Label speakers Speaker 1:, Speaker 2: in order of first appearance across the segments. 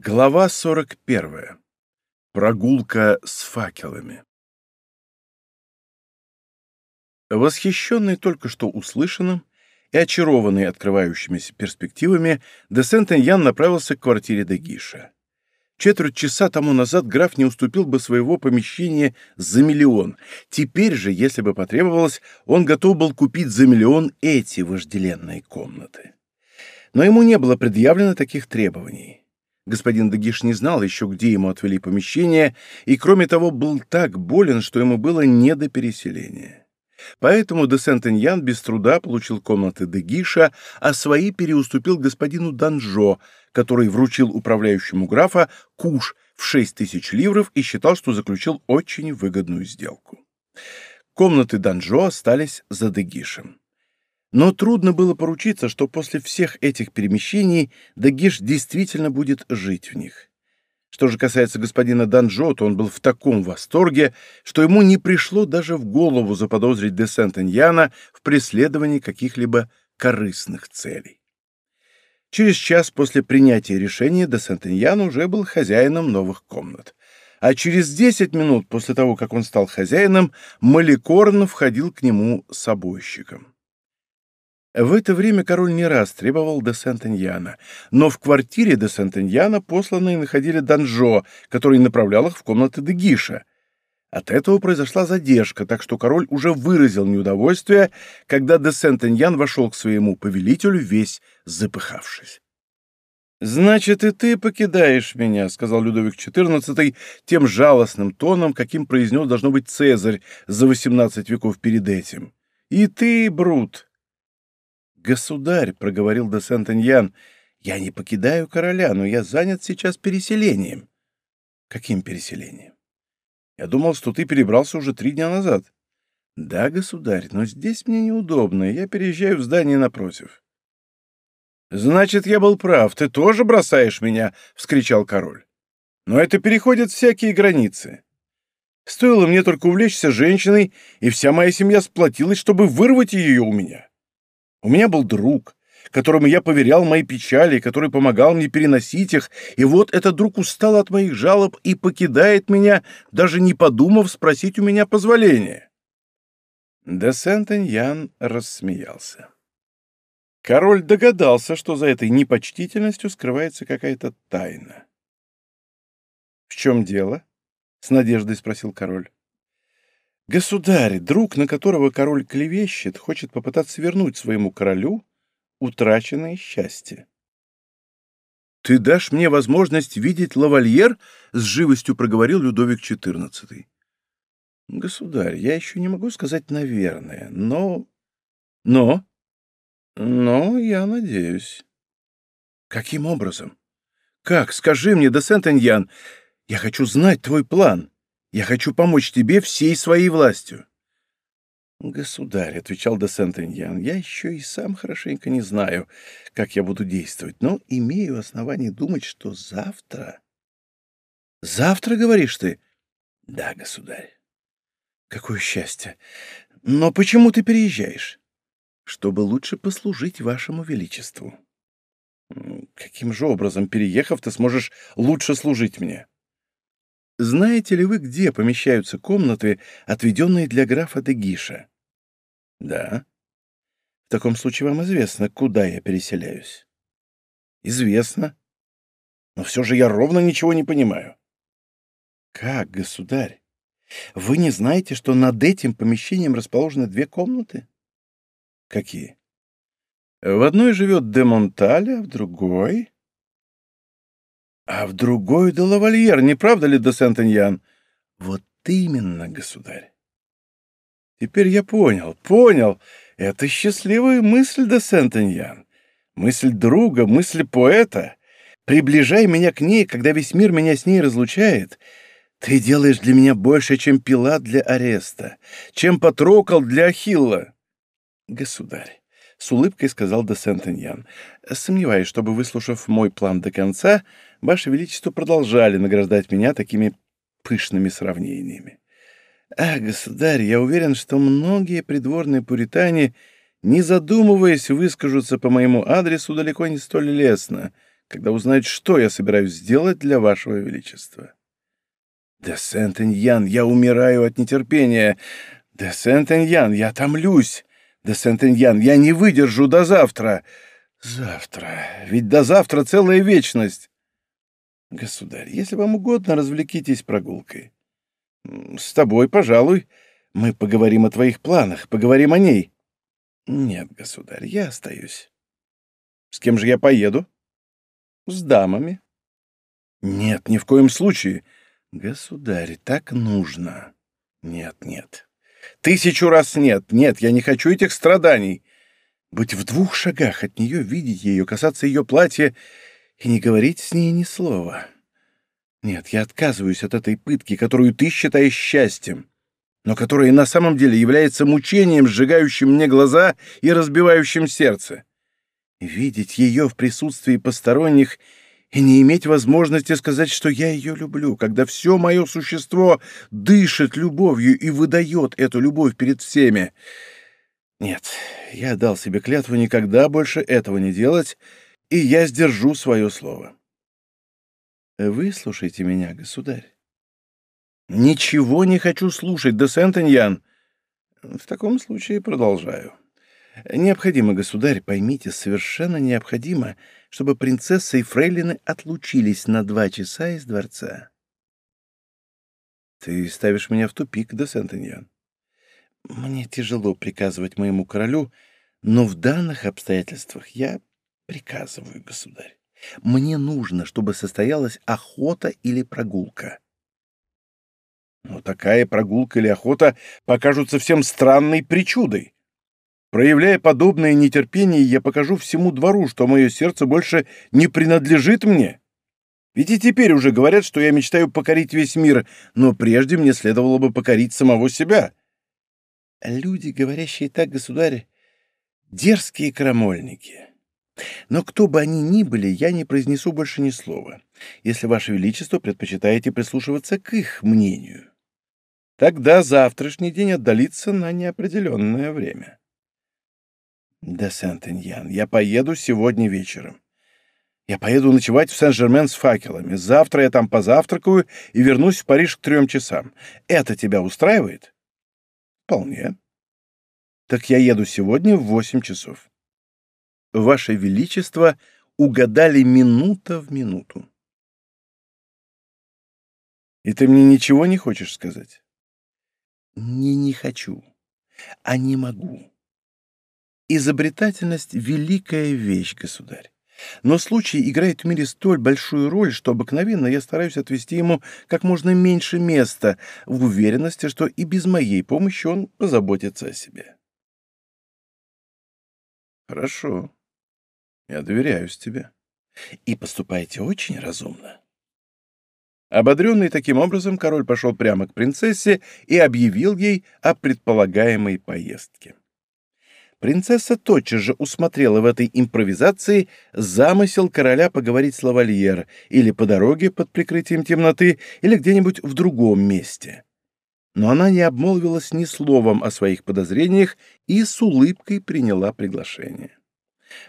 Speaker 1: Глава 41. Прогулка с факелами. Восхищенный только что услышанным и очарованный открывающимися перспективами, де Сент-Эньян направился к квартире Дегиша. Четверть часа тому назад граф не уступил бы своего помещения за миллион. Теперь же, если бы потребовалось, он готов был купить за миллион эти вожделенные комнаты. Но ему не было предъявлено таких требований. Господин Дагиш не знал еще, где ему отвели помещение, и, кроме того, был так болен, что ему было не до переселения. Поэтому де Сент-Эньян без труда получил комнаты Дегиша, а свои переуступил господину Данжо, который вручил управляющему графа куш в шесть тысяч ливров и считал, что заключил очень выгодную сделку. Комнаты Данжо остались за Дегишем. Но трудно было поручиться, что после всех этих перемещений Дагиш действительно будет жить в них. Что же касается господина Данжо, то он был в таком восторге, что ему не пришло даже в голову заподозрить де Сент-Эньяна в преследовании каких-либо корыстных целей. Через час после принятия решения де Сент-Эньян уже был хозяином новых комнат. А через десять минут после того, как он стал хозяином, Маликорн входил к нему с обойщиком. В это время король не раз требовал де Сент-Эньяна, но в квартире де Сент-Эньяна посланные находили Данжо, который направлял их в комнаты де Гиша. От этого произошла задержка, так что король уже выразил неудовольствие, когда де Сент-Эньян вошел к своему повелителю, весь запыхавшись. «Значит, и ты покидаешь меня», — сказал Людовик XIV тем жалостным тоном, каким произнес, должно быть, Цезарь за восемнадцать веков перед этим. «И ты, Брут, «Государь», — проговорил де Сент-Эньян, — «я не покидаю короля, но я занят сейчас переселением». «Каким переселением?» «Я думал, что ты перебрался уже три дня назад». «Да, государь, но здесь мне неудобно, я переезжаю в здание напротив». «Значит, я был прав, ты тоже бросаешь меня!» — вскричал король. «Но это переходит всякие границы. Стоило мне только увлечься женщиной, и вся моя семья сплотилась, чтобы вырвать ее у меня. У меня был друг, которому я поверял мои печали, который помогал мне переносить их, и вот этот друг устал от моих жалоб и покидает меня, даже не подумав спросить у меня позволения. Де Сент-Эньян рассмеялся. Король догадался, что за этой непочтительностью скрывается какая-то тайна. «В чем дело?» — с надеждой спросил король. Государь, друг, на которого король клевещет, хочет попытаться вернуть своему королю утраченное счастье. «Ты дашь мне возможность видеть лавальер?» — с живостью проговорил Людовик XIV. «Государь, я еще не могу сказать «наверное», но...» «Но?» «Но я надеюсь». «Каким образом?» «Как? Скажи мне, де Сент-Эньян, я хочу знать твой план». Я хочу помочь тебе всей своей властью. «Государь», — отвечал де Сент-Эньян, — «я еще и сам хорошенько не знаю, как я буду действовать, но имею основание думать, что завтра...» «Завтра, говоришь ты?» «Да, государь». «Какое счастье! Но почему ты переезжаешь?» «Чтобы лучше послужить вашему величеству». «Каким же образом, переехав, ты сможешь лучше служить мне?» Знаете ли вы, где помещаются комнаты, отведенные для графа де Гиша? Да. В таком случае вам известно, куда я переселяюсь. Известно. Но все же я ровно ничего не понимаю. Как, государь? Вы не знаете, что над этим помещением расположены две комнаты? Какие? В одной живет де Монтале, а в другой а в другой де лавальер, не правда ли, де Сент-Эньян? Вот именно, государь. Теперь я понял, понял. Это счастливая мысль, де Сент-Эньян. Мысль друга, мысль поэта. Приближай меня к ней, когда весь мир меня с ней разлучает. Ты делаешь для меня больше, чем Пилат для ареста, чем Патрокол для Ахилла. Государь, — с улыбкой сказал де Сент-Эньян. «Сомневаюсь, чтобы, выслушав мой план до конца, Ваше Величество продолжали награждать меня такими пышными сравнениями. Ах, государь, я уверен, что многие придворные пуритане, не задумываясь, выскажутся по моему адресу далеко не столь лестно, когда узнают, что я собираюсь сделать для вашего величества. Де Сент-Эньян, я умираю от нетерпения. Де Сент-Эньян, я томлюсь. Де Сент-Эньян, я не выдержу до завтра. Завтра. Ведь до завтра целая вечность. Государь, если вам угодно, развлекитесь прогулкой. С тобой, пожалуй. Мы поговорим о твоих планах, поговорим о ней. Нет, государь, я остаюсь. С кем же я поеду? С дамами. Нет, ни в коем случае. Государь, так нужно. Нет, нет. Тысячу раз нет. Нет, я не хочу этих страданий. Быть в двух шагах от нее, видеть ее, касаться ее платья и не говорить с ней ни слова. Нет, я отказываюсь от этой пытки, которую ты считаешь счастьем, но которая на самом деле является мучением, сжигающим мне глаза и разбивающим сердце. Видеть ее в присутствии посторонних и не иметь возможности сказать, что я ее люблю, когда все мое существо дышит любовью и выдает эту любовь перед всеми. Нет, я дал себе клятву никогда больше этого не делать, и я сдержу свое слово. Выслушайте меня, государь. Ничего не хочу слушать, де Сентеньян. В таком случае продолжаю. Необходимо, государь, поймите, совершенно необходимо, чтобы принцесса и фрейлины отлучились на два часа из дворца. Ты ставишь меня в тупик, де Сентеньян. Мне тяжело приказывать моему королю, но в данных обстоятельствах я приказываю, государь. Мне нужно, чтобы состоялась охота или прогулка. Но такая прогулка или охота покажутся всем странной причудой. Проявляя подобное нетерпение, я покажу всему двору, что мое сердце больше не принадлежит мне. Ведь и теперь уже говорят, что я мечтаю покорить весь мир, но прежде мне следовало бы покорить самого себя. Люди, говорящие так, государь, дерзкие крамольники. Но кто бы они ни были, я не произнесу больше ни слова, если Ваше Величество предпочитаете прислушиваться к их мнению. Тогда завтрашний день отдалится на неопределенное время. Да, Сент-Эньян, я поеду сегодня вечером. Я поеду ночевать в Сен-Жермен с факелами. Завтра я там позавтракаю и вернусь в Париж к трем часам. Это тебя устраивает? Вполне. Так я еду сегодня в восемь часов. Ваше Величество угадали минута в минуту. И ты мне ничего не хочешь сказать? Не не хочу, а не могу. Изобретательность — великая вещь, государь. Но случай играет в мире столь большую роль, что обыкновенно я стараюсь отвести ему как можно меньше места, в уверенности, что и без моей помощи он позаботится о себе. Хорошо. Я доверяюсь тебе. И поступаете очень разумно. Ободренный таким образом, король пошел прямо к принцессе и объявил ей о предполагаемой поездке. Принцесса тотчас же усмотрела в этой импровизации замысел короля поговорить с лавальер или по дороге под прикрытием темноты, или где-нибудь в другом месте. Но она не обмолвилась ни словом о своих подозрениях и с улыбкой приняла приглашение.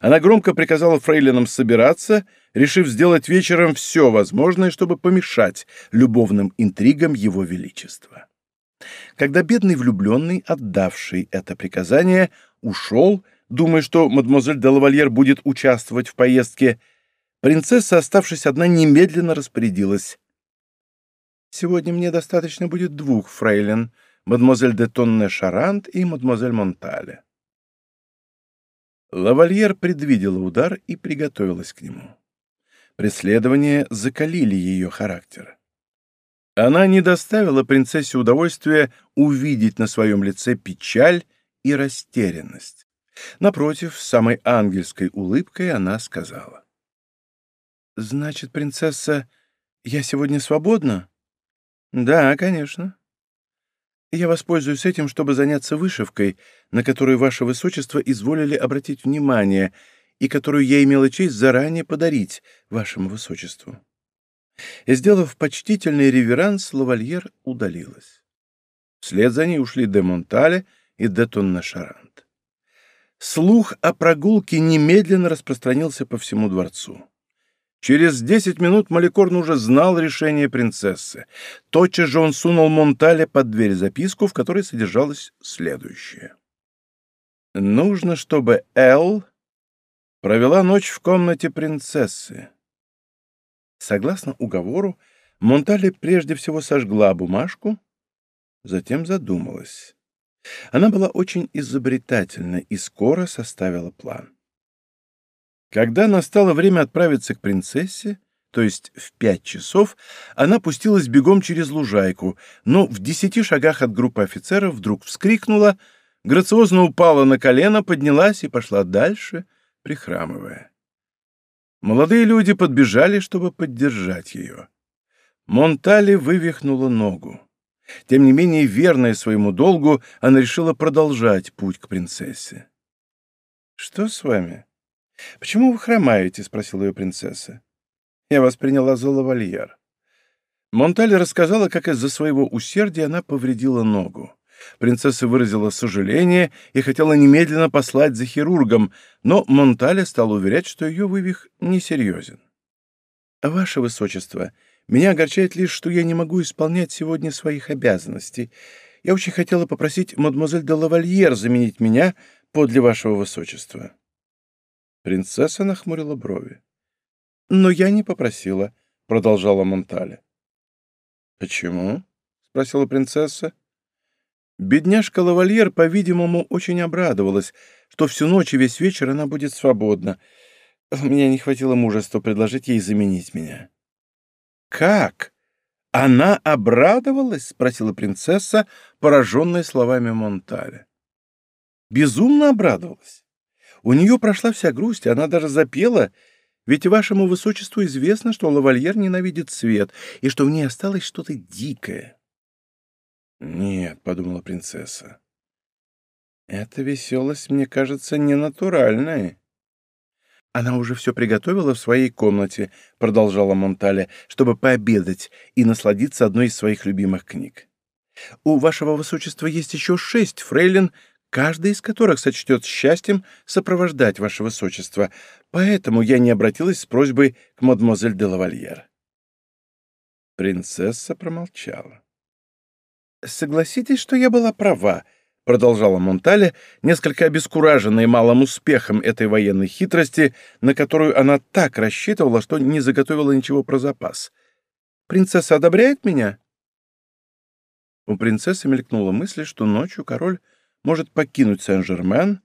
Speaker 1: Она громко приказала фрейлинам собираться, решив сделать вечером все возможное, чтобы помешать любовным интригам его величества. Когда бедный влюбленный, отдавший это приказание, ушел, думая, что мадемуазель де лавальер будет участвовать в поездке, принцесса, оставшись одна, немедленно распорядилась. «Сегодня мне достаточно будет двух фрейлин, мадемуазель де Тонне Шарант и мадемуазель Монтале. Лавальер предвидела удар и приготовилась к нему. Преследования закалили ее характер. Она не доставила принцессе удовольствия увидеть на своем лице печаль и растерянность. Напротив, с самой ангельской улыбкой она сказала. «Значит, принцесса, я сегодня свободна?» «Да, конечно. Я воспользуюсь этим, чтобы заняться вышивкой, на которую ваше высочество изволили обратить внимание и которую я имела честь заранее подарить вашему высочеству». И, сделав почтительный реверанс, лавальер удалилась. Вслед за ней ушли де Монтале и де Тоннашарант. Слух о прогулке немедленно распространился по всему дворцу. Через десять минут Маликорн уже знал решение принцессы. Тотчас же он сунул Монтале под дверь записку, в которой содержалось следующее. «Нужно, чтобы Эл провела ночь в комнате принцессы». Согласно уговору, Монтале прежде всего сожгла бумажку, затем задумалась. Она была очень изобретательна и скоро составила план. Когда настало время отправиться к принцессе, то есть в пять часов, она пустилась бегом через лужайку, но в десяти шагах от группы офицеров вдруг вскрикнула, грациозно упала на колено, поднялась и пошла дальше, прихрамывая. Молодые люди подбежали, чтобы поддержать ее. Монтали вывихнула ногу. Тем не менее, верная своему долгу, она решила продолжать путь к принцессе. «Что с вами? Почему вы хромаете?» — спросила ее принцесса. «Я вас приняла за лавальер». Монталь рассказала, как из-за своего усердия она повредила ногу. Принцесса выразила сожаление и хотела немедленно послать за хирургом, но Монтале стал уверять, что ее вывих несерьезен. «Ваше Высочество, меня огорчает лишь, что я не могу исполнять сегодня своих обязанностей. Я очень хотела попросить мадемуазель де лавальер заменить меня подле вашего высочества». Принцесса нахмурила брови. «Но я не попросила», — продолжала Монтале. «Почему?» — спросила принцесса. Бедняжка лавальер, по-видимому, очень обрадовалась, что всю ночь и весь вечер она будет свободна. У меня не хватило мужества предложить ей заменить меня. «Как? Она обрадовалась?» — спросила принцесса, пораженная словами Монталя. «Безумно обрадовалась. У нее прошла вся грусть, она даже запела, ведь вашему высочеству известно, что лавальер ненавидит свет и что в ней осталось что-то дикое». «Нет», — подумала принцесса, — «эта веселость, мне кажется, ненатуральная». «Она уже все приготовила в своей комнате», — продолжала Монтале, «чтобы пообедать и насладиться одной из своих любимых книг. У вашего высочества есть еще шесть фрейлин, каждая из которых сочтет счастьем сопровождать ваше высочество, поэтому я не обратилась с просьбой к мадемуазель де лавальер». Принцесса промолчала. «Согласитесь, что я была права», продолжала Монтале, несколько обескураженная малым успехом этой военной хитрости, на которую она так рассчитывала, что не заготовила ничего про запас. «Принцесса одобряет меня?» У принцессы мелькнула мысль, что ночью король может покинуть Сен-Жермен,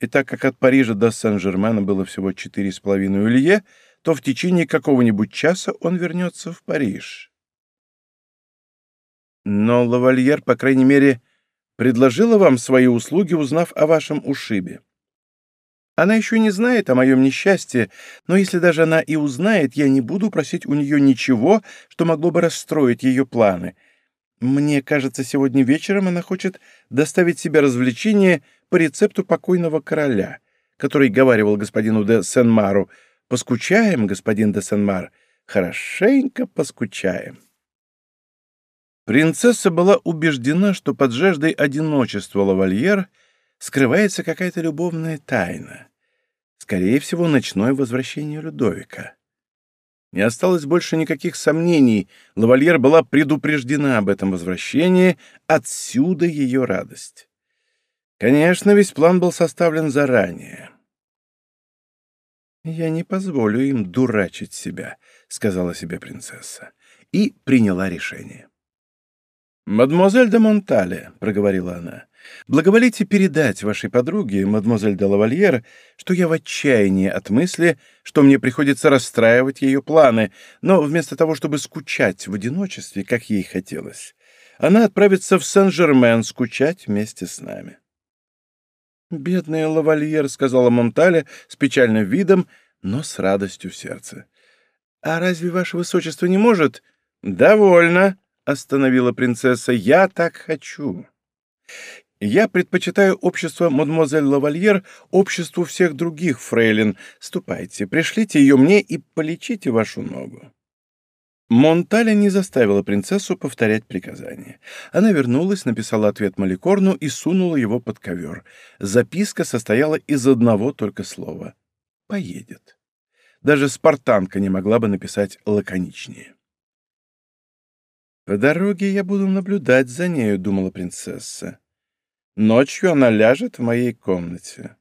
Speaker 1: и так как от Парижа до Сен-Жермена было всего четыре с половиной улье, то в течение какого-нибудь часа он вернется в Париж. Но лавальер, по крайней мере, предложила вам свои услуги, узнав о вашем ушибе. Она еще не знает о моем несчастье, но если даже она и узнает, я не буду просить у нее ничего, что могло бы расстроить ее планы. Мне кажется, сегодня вечером она хочет доставить себе развлечение по рецепту покойного короля, который говаривал господину де Сен-Мару «Поскучаем, господин де Сен-Мар, хорошенько поскучаем». Принцесса была убеждена, что под жаждой одиночества лавальер скрывается какая-то любовная тайна. Скорее всего, ночное возвращение Людовика. Не осталось больше никаких сомнений, лавальер была предупреждена об этом возвращении, отсюда ее радость. Конечно, весь план был составлен заранее. «Я не позволю им дурачить себя», — сказала себе принцесса, и приняла решение. «Мадемуазель де Монтале», — проговорила она, — «благоволите передать вашей подруге, мадемуазель де Лавальер, что я в отчаянии от мысли, что мне приходится расстраивать ее планы, но вместо того, чтобы скучать в одиночестве, как ей хотелось, она отправится в Сен-Жермен скучать вместе с нами». «Бедная Лавальер», — сказала Монтале с печальным видом, но с радостью в сердце. «А разве ваше высочество не может?» «Довольно», остановила принцесса, — «я так хочу. Я предпочитаю общество мадемуазель Лавальер обществу всех других фрейлин. Ступайте, пришлите ее мне и полечите вашу ногу». Монталя не заставила принцессу повторять приказание. Она вернулась, написала ответ Маликорну и сунула его под ковер. Записка состояла из одного только слова. «Поедет». Даже спартанка не могла бы написать лаконичнее. «По дороге я буду наблюдать за нею», — думала принцесса. «Ночью она ляжет в моей комнате.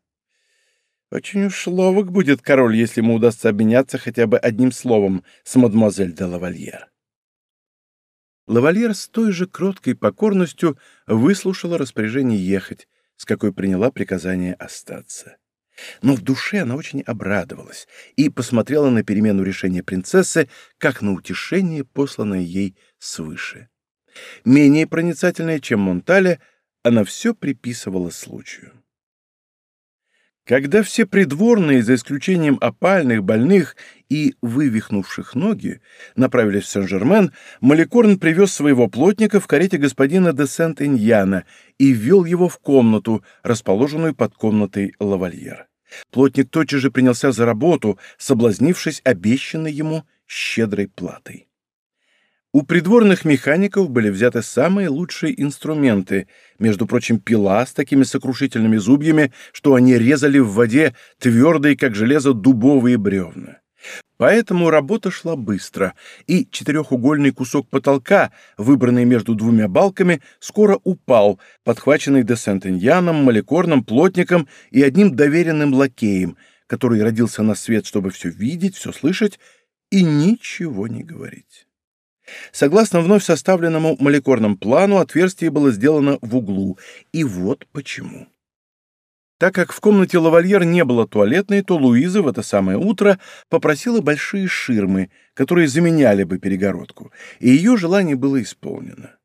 Speaker 1: Очень уж ловок будет король, если ему удастся обменяться хотя бы одним словом с мадемуазель де лавальер». Лавальер с той же кроткой покорностью выслушала распоряжение ехать, с какой приняла приказание остаться. Но в душе она очень обрадовалась и посмотрела на перемену решения принцессы, как на утешение, посланное ей свыше. Менее проницательная, чем Монтале, она все приписывала случаю. Когда все придворные, за исключением опальных, больных и вывихнувших ноги, направились в Сен-Жермен, Маликорн привез своего плотника в карете господина де Сент-Иньяна и ввел его в комнату, расположенную под комнатой лавальер. Плотник тотчас же принялся за работу, соблазнившись обещанной ему щедрой платой. У придворных механиков были взяты самые лучшие инструменты, между прочим, пила с такими сокрушительными зубьями, что они резали в воде твердые, как железо, дубовые бревна. Поэтому работа шла быстро, и четырехугольный кусок потолка, выбранный между двумя балками, скоро упал, подхваченный де Сентеньяном, маликорным плотником и одним доверенным лакеем, который родился на свет, чтобы все видеть, все слышать и ничего не говорить. Согласно вновь составленному молекорному плану, отверстие было сделано в углу, и вот почему. Так как в комнате лавальер не было туалетной, то Луиза в это самое утро попросила большие ширмы, которые заменяли бы перегородку, и ее желание было исполнено.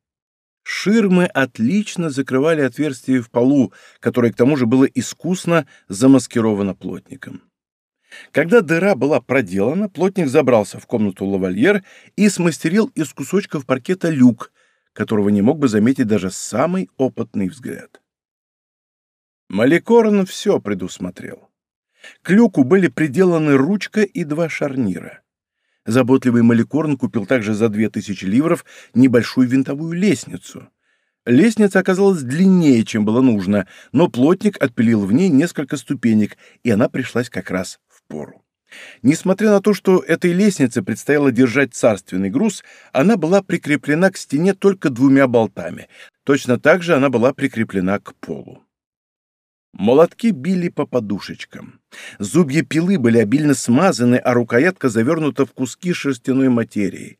Speaker 1: Ширмы отлично закрывали отверстие в полу, которое к тому же было искусно замаскировано плотником. Когда дыра была проделана, плотник забрался в комнату лавальер и смастерил из кусочков паркета люк, которого не мог бы заметить даже самый опытный взгляд. Маликорн все предусмотрел. К люку были приделаны ручка и два шарнира. Заботливый Маликорн купил также за две тысячи ливров небольшую винтовую лестницу. Лестница оказалась длиннее, чем было нужно, но плотник отпилил в ней несколько ступенек, и она пришлась как раз в пору. Несмотря на то, что этой лестнице предстояло держать царственный груз, она была прикреплена к стене только двумя болтами. Точно так же она была прикреплена к полу. Молотки били по подушечкам. Зубья пилы были обильно смазаны, а рукоятка завернута в куски шерстяной материи.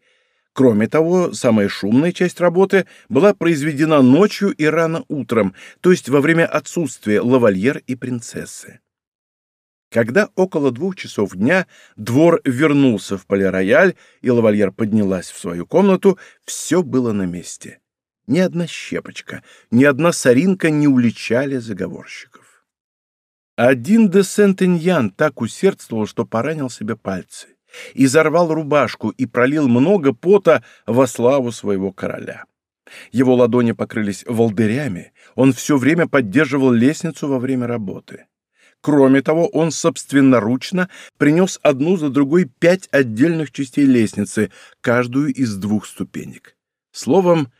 Speaker 1: Кроме того, самая шумная часть работы была произведена ночью и рано утром, то есть во время отсутствия лавальер и принцессы. Когда около двух часов дня двор вернулся в полирояль, и лавальер поднялась в свою комнату, все было на месте. Ни одна щепочка, ни одна соринка не уличали заговорщиков. Один де Сентеньян так усердствовал, что поранил себе пальцы, изорвал рубашку и пролил много пота во славу своего короля. Его ладони покрылись волдырями, он все время поддерживал лестницу во время работы. Кроме того, он собственноручно принес одну за другой пять отдельных частей лестницы, каждую из двух ступенек. Словом,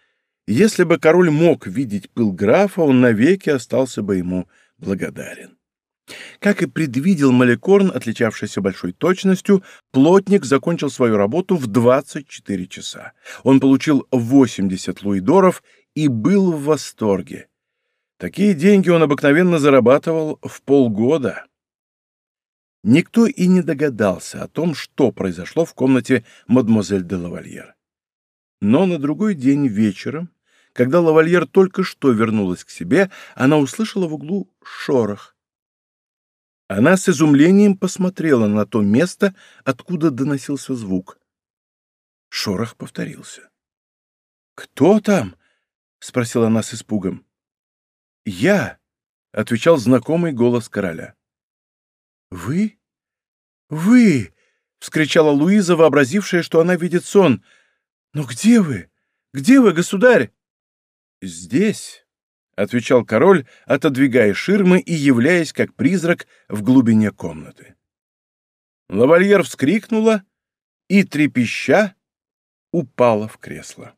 Speaker 1: если бы король мог видеть пыл графа, он навеки остался бы ему благодарен. Как и предвидел Маликорн, отличавшийся большой точностью, плотник закончил свою работу в 24 часа. Он получил 80 луидоров и был в восторге. Такие деньги он обыкновенно зарабатывал в полгода. Никто и не догадался о том, что произошло в комнате мадемуазель де лавальер. Но на другой день вечером, когда лавальер только что вернулась к себе, она услышала в углу шорох. Она с изумлением посмотрела на то место, откуда доносился звук. Шорох повторился. «Кто там?» — спросила она с испугом. «Я!» — отвечал знакомый голос короля. «Вы? Вы!» — вскричала Луиза, вообразившая, что она видит сон. «Но где вы? Где вы, государь?» «Здесь», — отвечал король, отодвигая ширмы и являясь как призрак в глубине комнаты. Лавальер вскрикнула и, трепеща, упала в кресло.